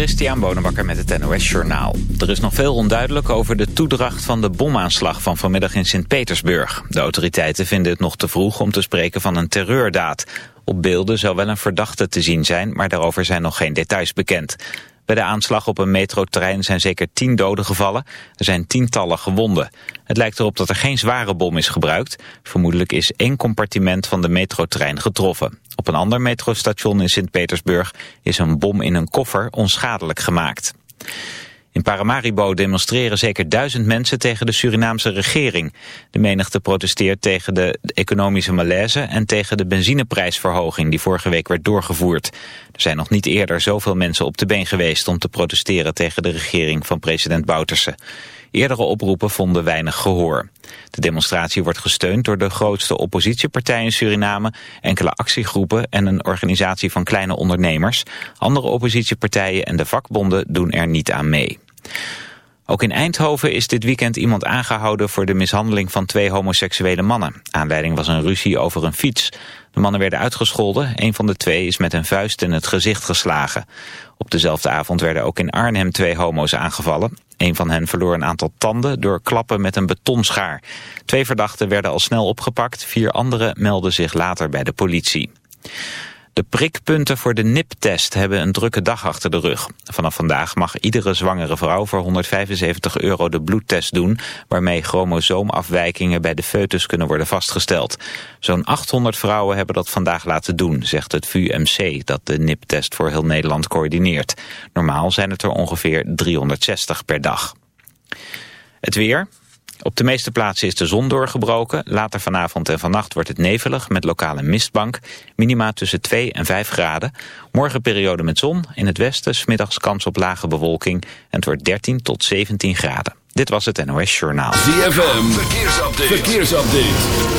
Christian Bonenbakker met het NOS Journaal. Er is nog veel onduidelijk over de toedracht van de bomaanslag van vanmiddag in Sint-Petersburg. De autoriteiten vinden het nog te vroeg om te spreken van een terreurdaad. Op beelden zou wel een verdachte te zien zijn, maar daarover zijn nog geen details bekend. Bij de aanslag op een metrotrein zijn zeker tien doden gevallen. Er zijn tientallen gewonden. Het lijkt erop dat er geen zware bom is gebruikt. Vermoedelijk is één compartiment van de metrotrein getroffen. Op een ander metrostation in Sint-Petersburg is een bom in een koffer onschadelijk gemaakt. In Paramaribo demonstreren zeker duizend mensen tegen de Surinaamse regering. De menigte protesteert tegen de economische malaise en tegen de benzineprijsverhoging die vorige week werd doorgevoerd. Er zijn nog niet eerder zoveel mensen op de been geweest om te protesteren tegen de regering van president Bouterse. Eerdere oproepen vonden weinig gehoor. De demonstratie wordt gesteund door de grootste oppositiepartij in Suriname, enkele actiegroepen en een organisatie van kleine ondernemers. Andere oppositiepartijen en de vakbonden doen er niet aan mee. Ook in Eindhoven is dit weekend iemand aangehouden voor de mishandeling van twee homoseksuele mannen. Aanleiding was een ruzie over een fiets. De mannen werden uitgescholden. Een van de twee is met een vuist in het gezicht geslagen. Op dezelfde avond werden ook in Arnhem twee homo's aangevallen. Een van hen verloor een aantal tanden door klappen met een betonschaar. Twee verdachten werden al snel opgepakt. Vier anderen melden zich later bij de politie. De prikpunten voor de NIP-test hebben een drukke dag achter de rug. Vanaf vandaag mag iedere zwangere vrouw voor 175 euro de bloedtest doen... waarmee chromosoomafwijkingen bij de foetus kunnen worden vastgesteld. Zo'n 800 vrouwen hebben dat vandaag laten doen, zegt het VUMC... dat de NIP-test voor heel Nederland coördineert. Normaal zijn het er ongeveer 360 per dag. Het weer. Op de meeste plaatsen is de zon doorgebroken. Later vanavond en vannacht wordt het nevelig met lokale mistbank. Minima tussen 2 en 5 graden. Morgen periode met zon. In het westen smiddags kans op lage bewolking. En het wordt 13 tot 17 graden. Dit was het NOS Journaal. ZFM. Verkeersupdate. Verkeersupdate.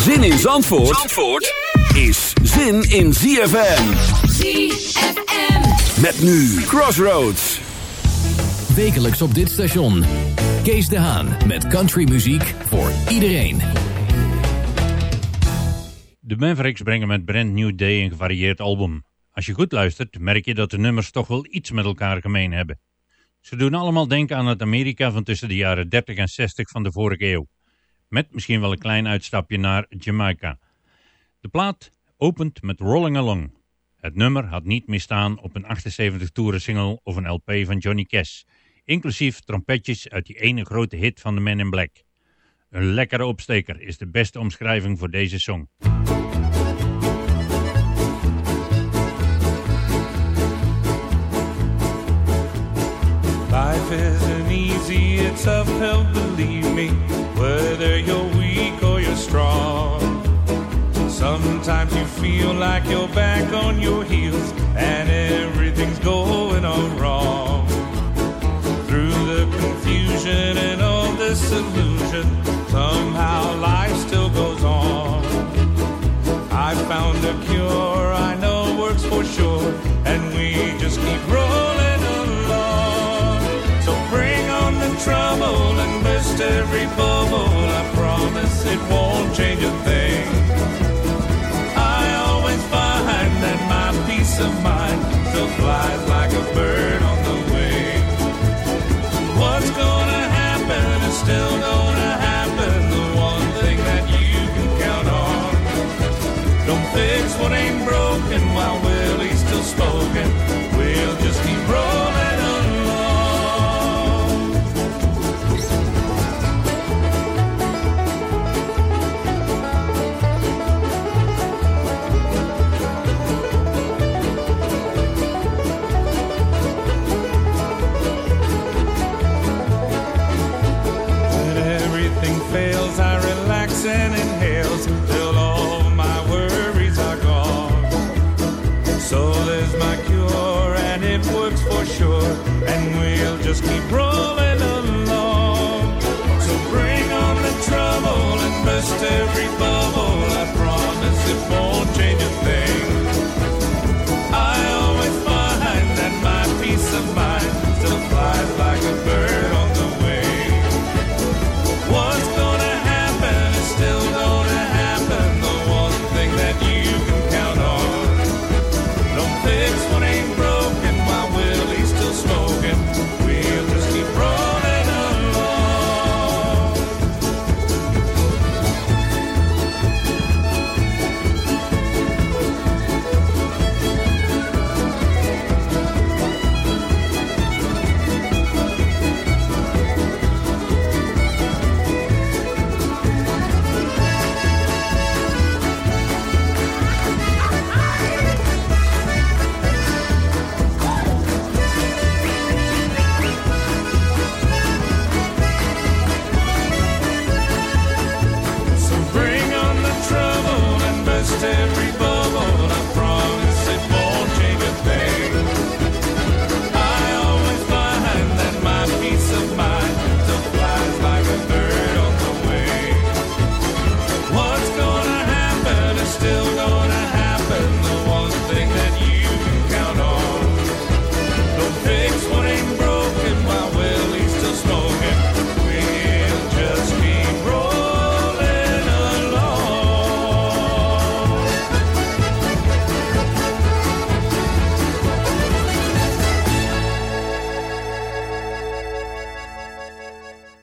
Zin in Zandvoort, Zandvoort is zin in ZFM. ZFM. Met nu Crossroads. Wekelijks op dit station. Kees de Haan met countrymuziek voor iedereen. De Mavericks brengen met Brand New Day een gevarieerd album. Als je goed luistert, merk je dat de nummers toch wel iets met elkaar gemeen hebben. Ze doen allemaal denken aan het Amerika van tussen de jaren 30 en 60 van de vorige eeuw. Met misschien wel een klein uitstapje naar Jamaica. De plaat opent met Rolling Along. Het nummer had niet misstaan op een 78 toeren single of een LP van Johnny Cash. Inclusief trompetjes uit die ene grote hit van de Men in Black. Een lekkere opsteker is de beste omschrijving voor deze song. Life isn't easy, it's uphill, believe me, whether you're weak or you're strong. Sometimes you feel like you're back on your heels and everything's going all wrong. Through the confusion and all this illusion, somehow life still goes on. I found a cure I know every bubble. I promise it won't change a thing. I always find that my peace of mind still flies like a bird on the wing. What's gonna happen is still gonna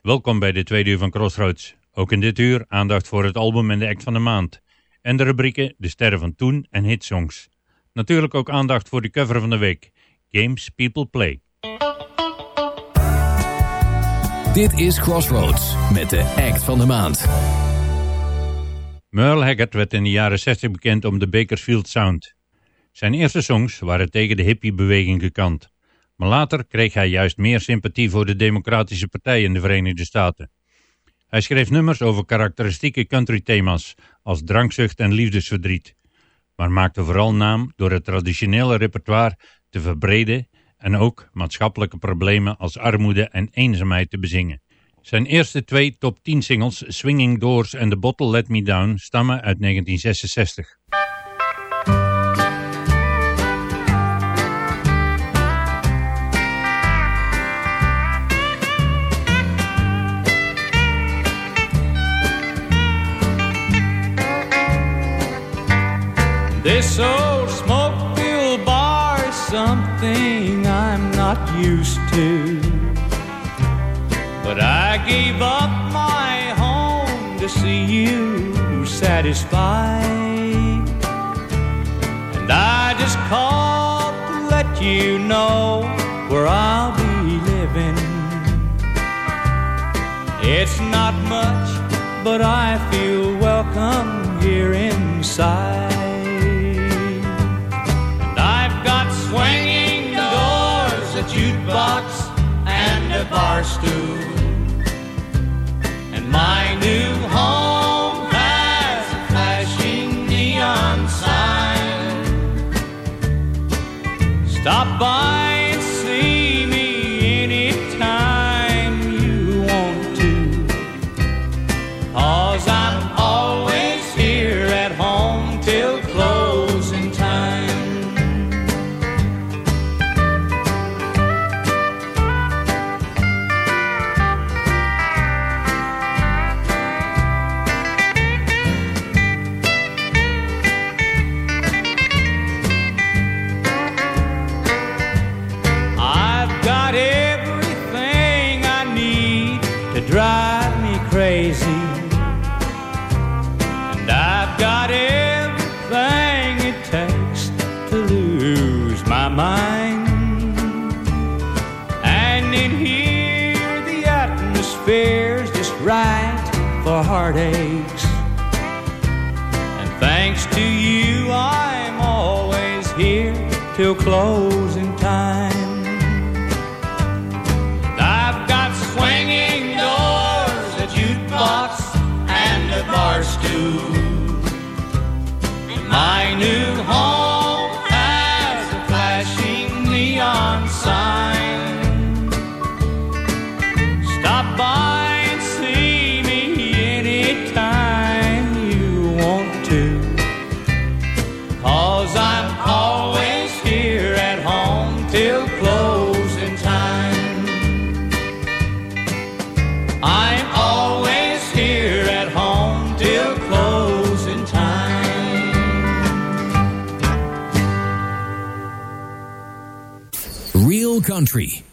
Welkom bij de tweede uur van Crossroads. Ook in dit uur aandacht voor het album en de act van de maand. En de rubrieken De Sterren van Toen en Hitsongs. Natuurlijk ook aandacht voor de cover van de week. Games People Play. Dit is Crossroads met de act van de maand. Merle Haggard werd in de jaren 60 bekend om de Bakersfield Sound. Zijn eerste songs waren tegen de hippiebeweging gekant. Maar later kreeg hij juist meer sympathie voor de Democratische Partij in de Verenigde Staten. Hij schreef nummers over karakteristieke country thema's als drankzucht en liefdesverdriet, maar maakte vooral naam door het traditionele repertoire te verbreden en ook maatschappelijke problemen als armoede en eenzaamheid te bezingen. Zijn eerste twee top 10 singles, Swinging Doors en The Bottle Let Me Down, stammen uit 1966. This old smoke-filled bar is something I'm not used to. But I gave up my home to see you satisfied. And I just called to let you know where I'll be living. It's not much, but I feel welcome here inside. Bar stool. And my new home has a flashing neon sign. Stop by till close. country.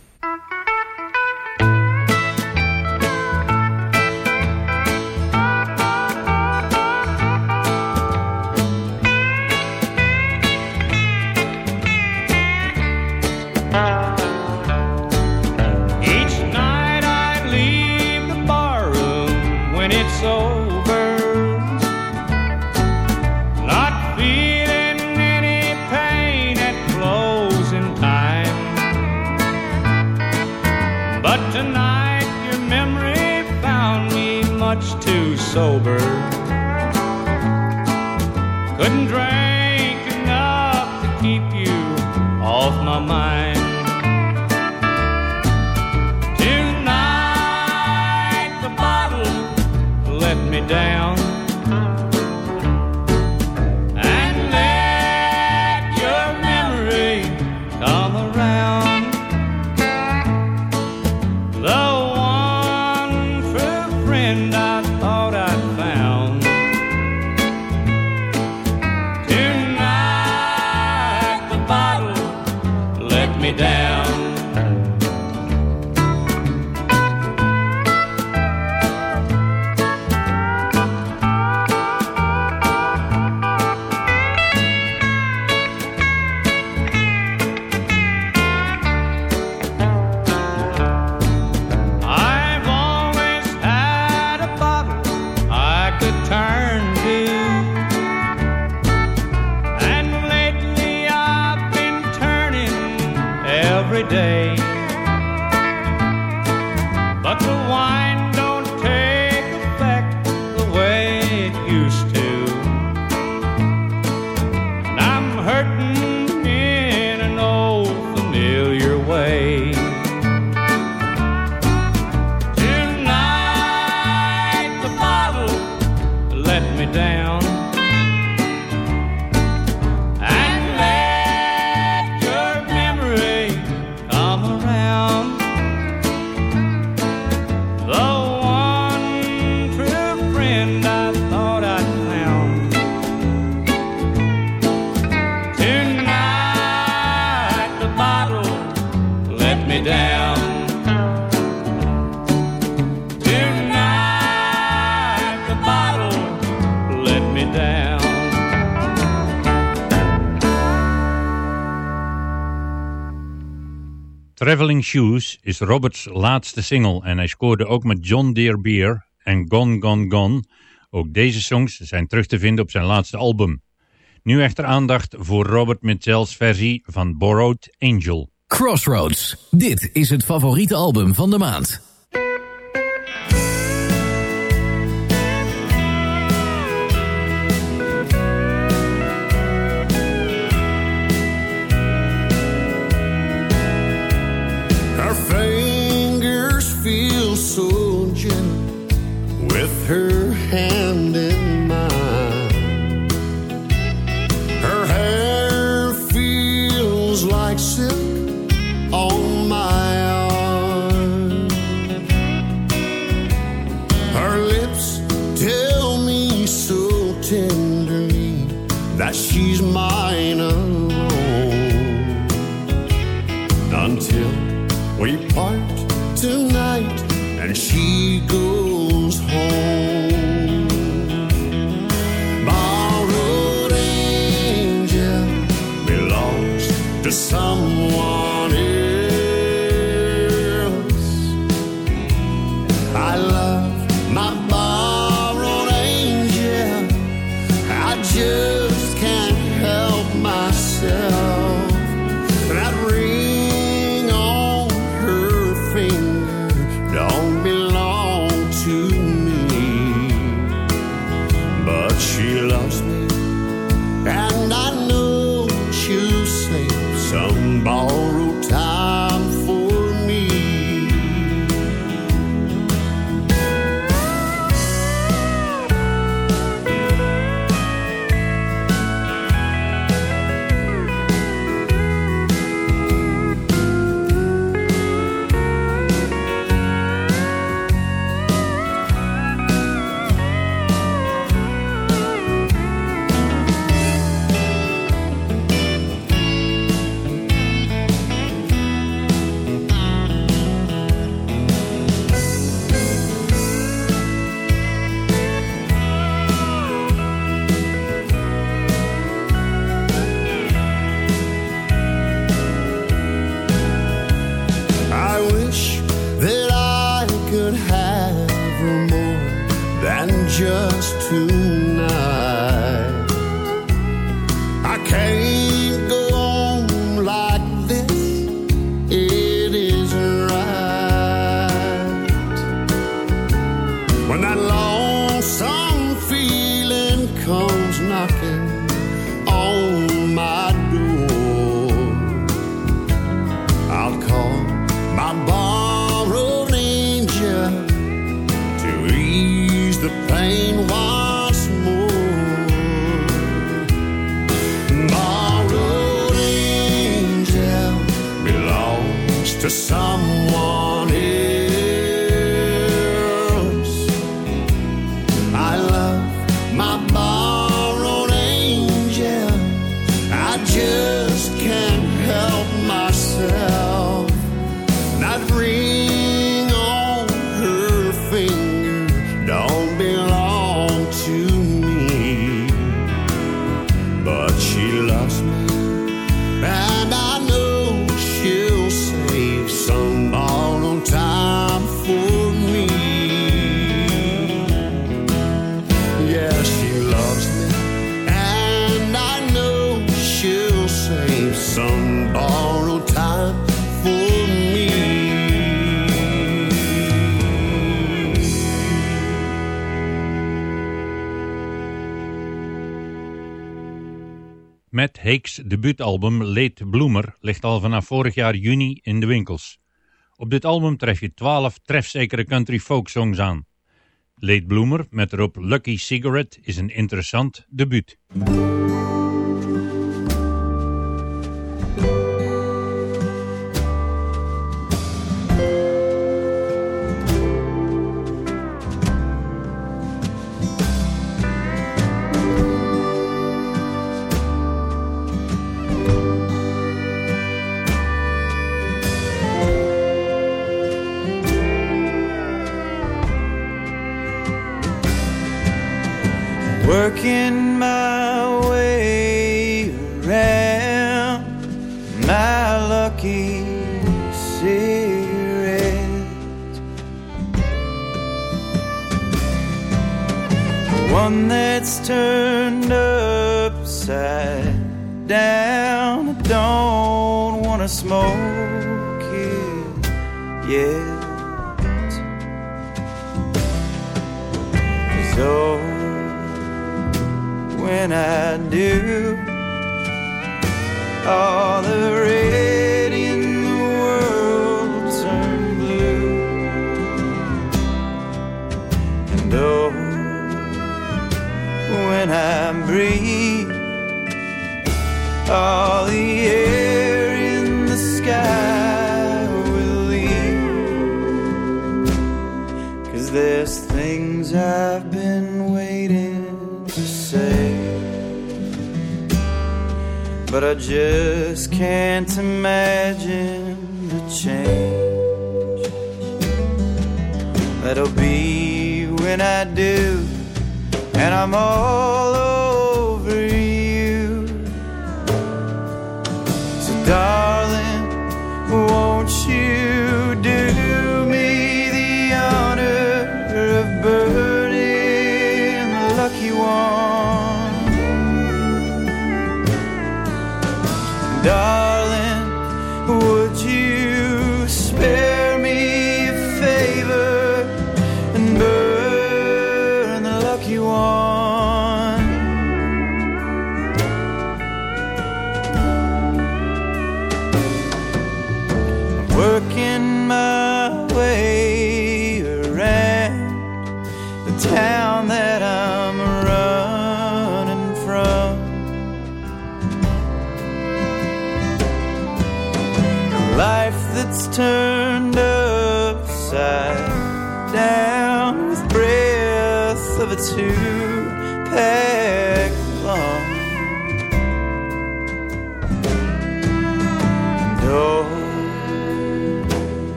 Shoes is Roberts laatste single en hij scoorde ook met John Deere Beer en Gone Gone Gone. Ook deze songs zijn terug te vinden op zijn laatste album. Nu echter aandacht voor Robert Mitchell's versie van Borrowed Angel. Crossroads, dit is het favoriete album van de maand. like shit just tonight. I can't. Heeks debuutalbum Late Bloomer ligt al vanaf vorig jaar juni in de winkels. Op dit album tref je twaalf trefzekere country folk songs aan. Late Bloomer met erop Lucky Cigarette is een interessant debuut.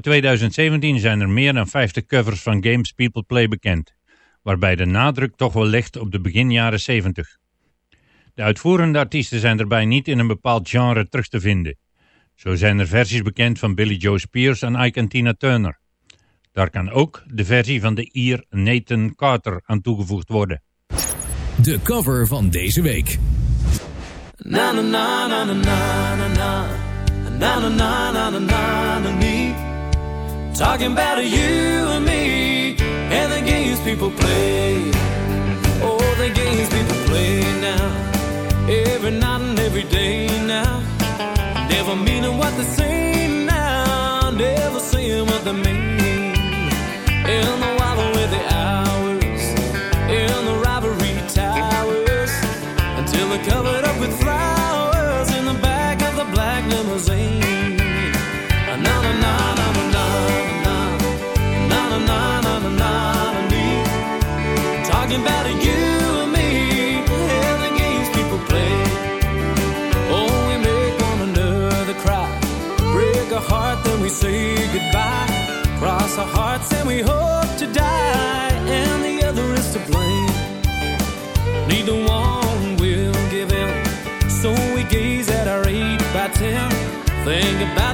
Anno 2017 zijn er meer dan 50 covers van games People Play bekend, waarbij de nadruk toch wel ligt op de begin jaren 70. De uitvoerende artiesten zijn daarbij niet in een bepaald genre terug te vinden. Zo zijn er versies bekend van Billy Joe Spears en Ike en Tina Turner. Daar kan ook de versie van de Ier Nathan Carter aan toegevoegd worden. De cover van deze week. Na na na na na na na na na na na na na na na me Talking about you and me And the games people play. Oh, the games people play now. Every night and every day now. Never meaning what they say now. Never saying what they mean we hope to die And the other is to blame. Neither one will give in So we gaze at our eight by ten Think about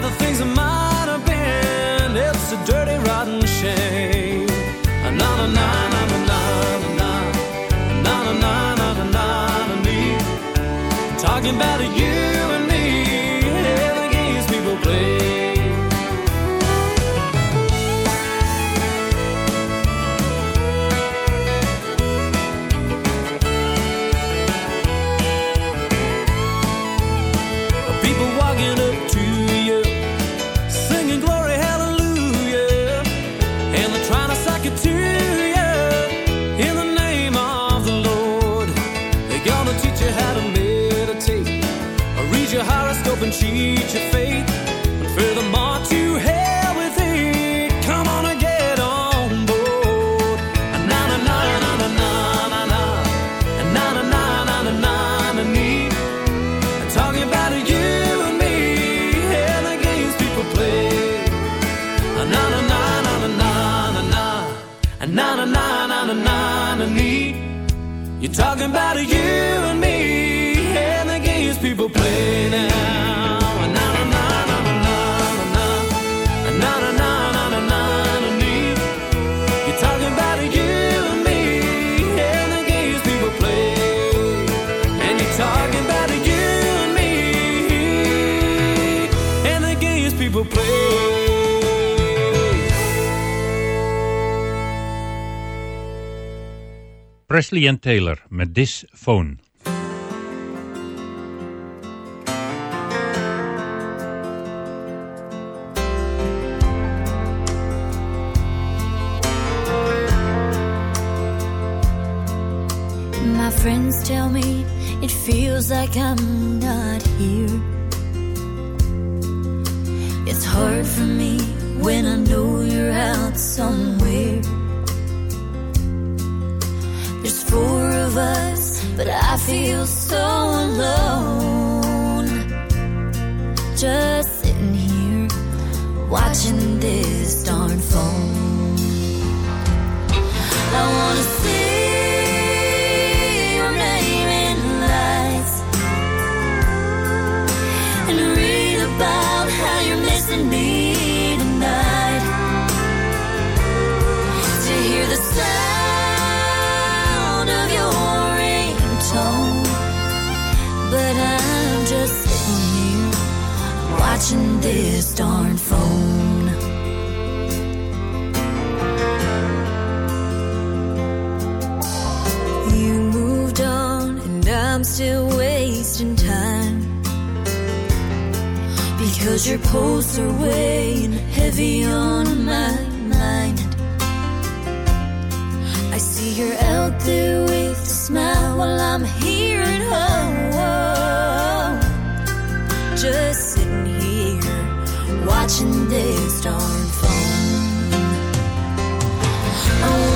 Na na na na na na na me. You're talking about you and me and the games people play Presley en Taylor met This Phone. I'm still wasting time. Because your posts are weighing heavy on my mind. I see you're out there with a smile while I'm here at home. Just sitting here watching this darn phone. I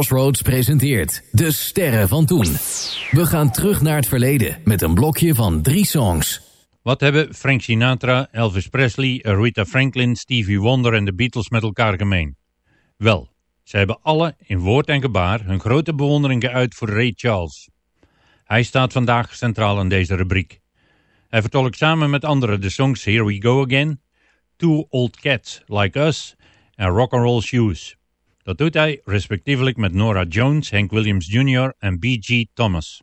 Crossroads presenteert De Sterren van Toen. We gaan terug naar het verleden met een blokje van drie songs. Wat hebben Frank Sinatra, Elvis Presley, Aretha Franklin, Stevie Wonder en de Beatles met elkaar gemeen? Wel, ze hebben alle in woord en gebaar hun grote bewondering geuit voor Ray Charles. Hij staat vandaag centraal in deze rubriek. Hij vertolkt samen met anderen de songs Here We Go Again, Two Old Cats Like Us en Rock and Roll Shoes. Dat doet hij respectievelijk met Nora Jones, Hank Williams Jr. en B.G. Thomas.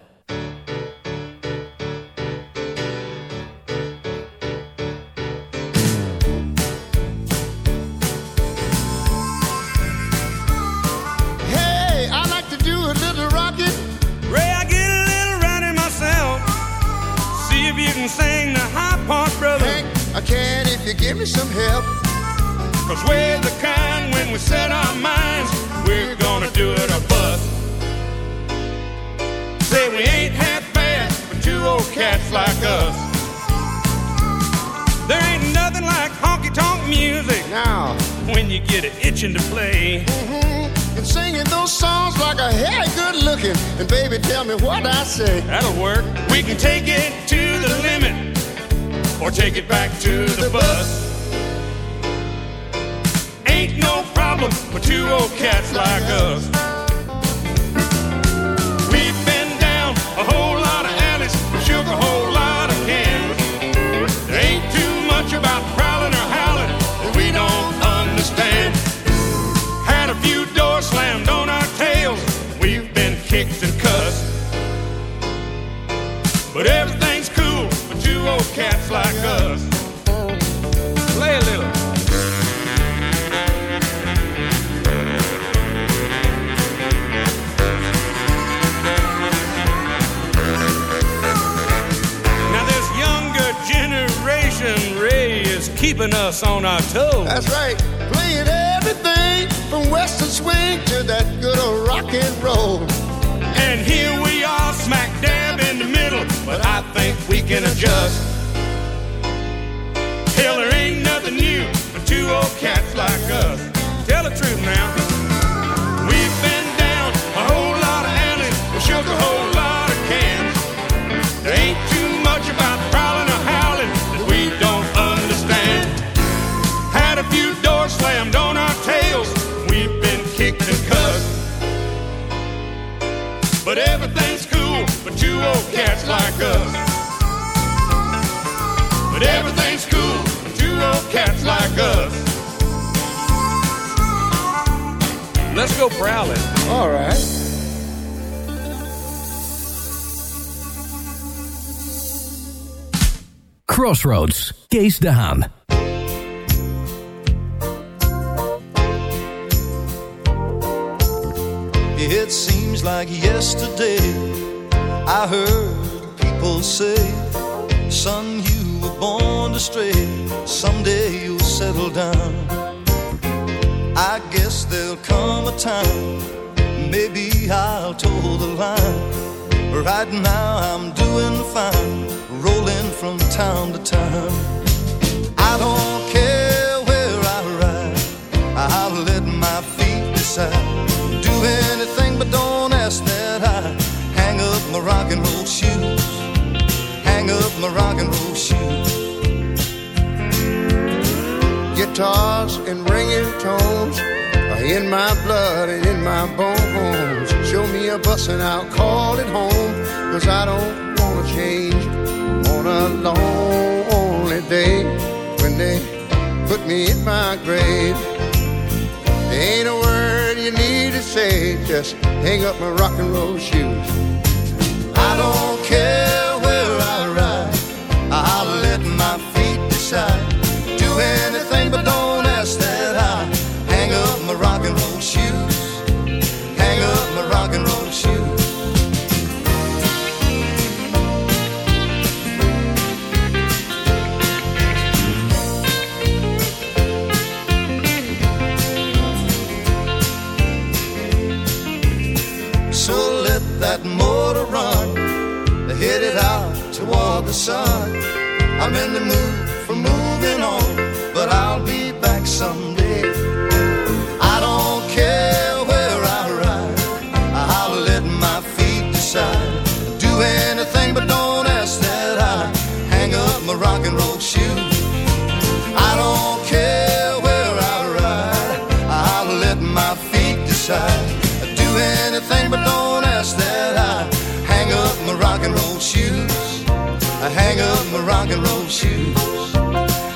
keeping us on our toes. That's right. Playing everything from western swing to that good old rock and roll. And here we are, smack dab in the middle, but I think we can adjust. Hell, there ain't nothing new for two old cats like us. Tell the truth now. We've been down a whole lot of alleys with sugar holes. old cats like us. But everything's cool with two old cats like us. Let's go prowling. All right. Crossroads, Case de It seems like yesterday I heard people say, Son, you were born to stray. Someday you'll settle down. I guess there'll come a time, maybe I'll toe the line. Right now I'm doing fine, rolling from town to town. Guitars and ringing tones are in my blood and in my bones. Show me a bus and I'll call it home. Cause I don't wanna change on a lonely day when they put me in my grave. There ain't a word you need to say, just hang up my rock and roll shoes. I don't care where I ride, I'll let my feet decide. Sun. I'm in the mood and roll shoes.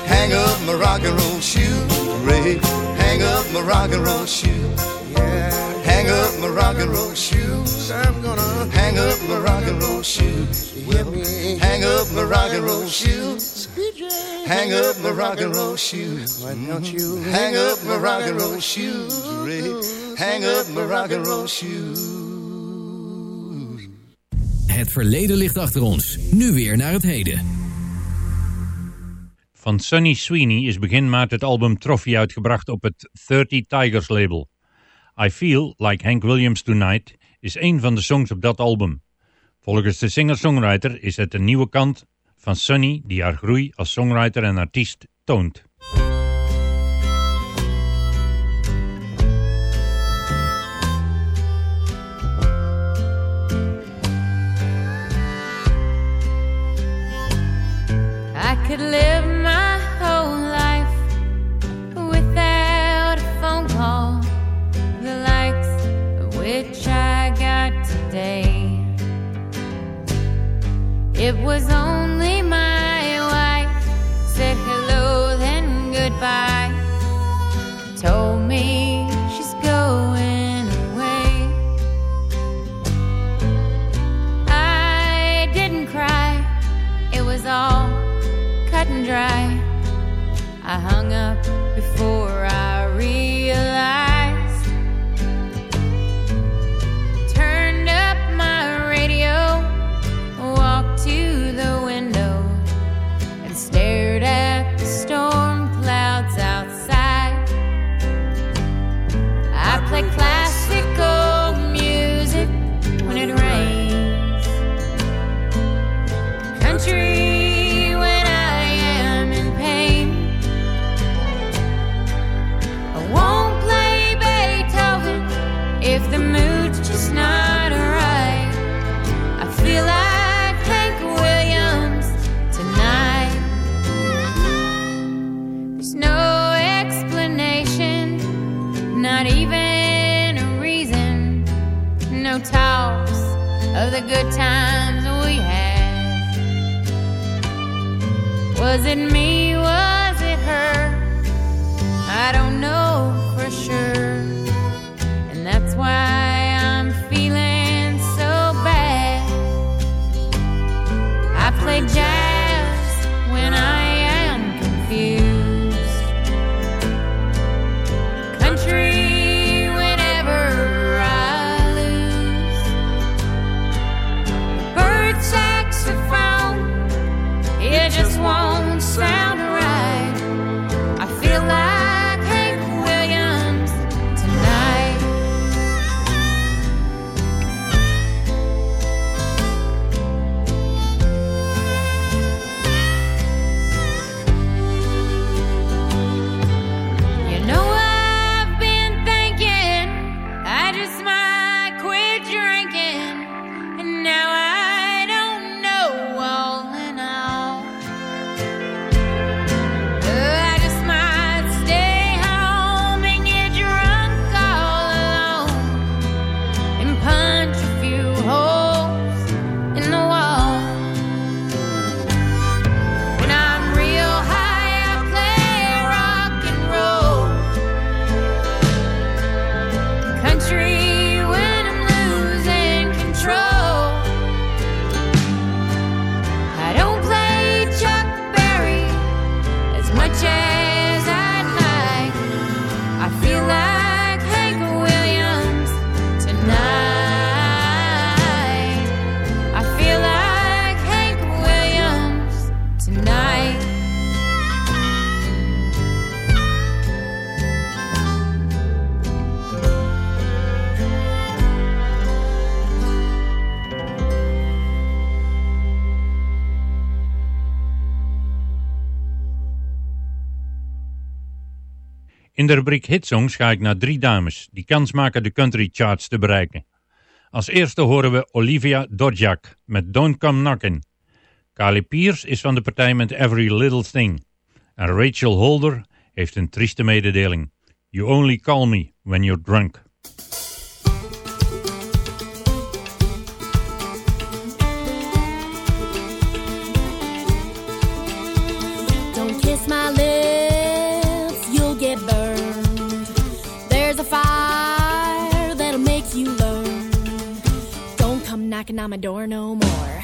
Hang up my rock and roll shoes. Ray, hang up my rock and roll shoes. Yeah. Hang up my rock and roll shoes. I'm gonna Hang up my rock and roll shoes. hear me. Hang up my rock and roll shoes. Hang up my rock and roll shoes. Why don't you Hang up my rock and roll shoes, Ray. Hang up my rock and roll shoes. Het verleden ligt achter ons. Nu weer naar het heden. Van Sonny Sweeney is begin maart het album Trophy uitgebracht op het 30 Tigers label. I Feel Like Hank Williams Tonight is een van de songs op dat album. Volgens de singer-songwriter is het een nieuwe kant van Sonny die haar groei als songwriter en artiest toont. I could live It was only my wife said hello, then goodbye. Told me she's going away. I didn't cry, it was all cut and dry. I hung up In de rubriek Hitsongs ga ik naar drie dames die kans maken de country charts te bereiken. Als eerste horen we Olivia Dodjak met Don't Come Knockin'. Kali Pierce is van de partij met Every Little Thing. En Rachel Holder heeft een trieste mededeling. You only call me when you're drunk. knocking on my door no more.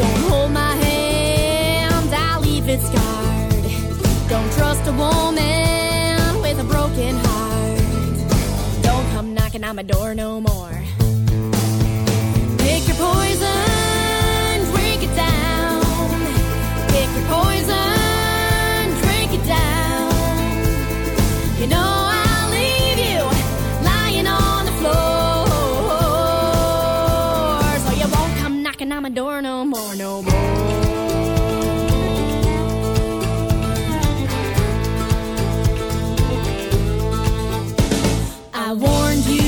Don't hold my hand, I'll leave it scarred. Don't trust a woman with a broken heart. Don't come knocking on my door no more. Pick your poison. no more, no more. I warned you.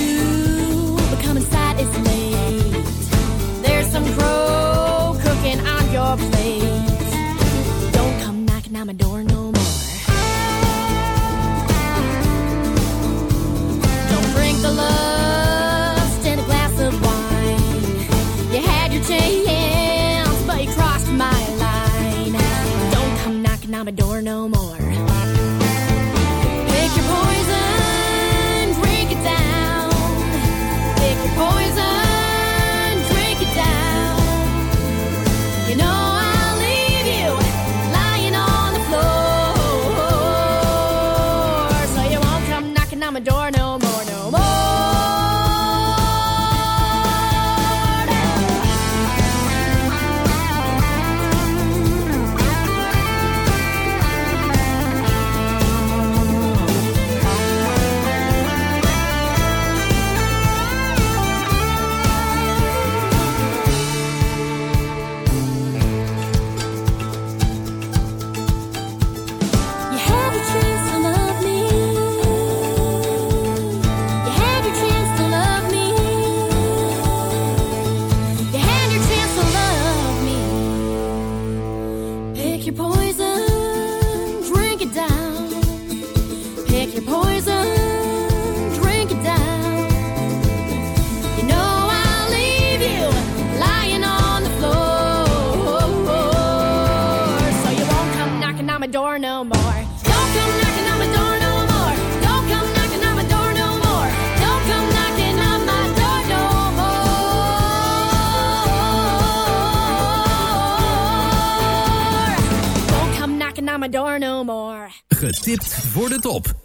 Getipt voor de top.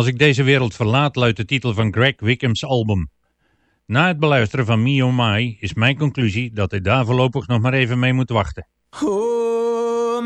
Als ik deze wereld verlaat luidt de titel van Greg Wickham's album. Na het beluisteren van Mio Mai is mijn conclusie dat ik daar voorlopig nog maar even mee moet wachten. Oh,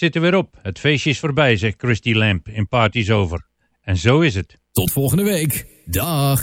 zit er weer op. Het feestje is voorbij, zegt Christy Lamp in Parties Over. En zo is het. Tot volgende week. Dag.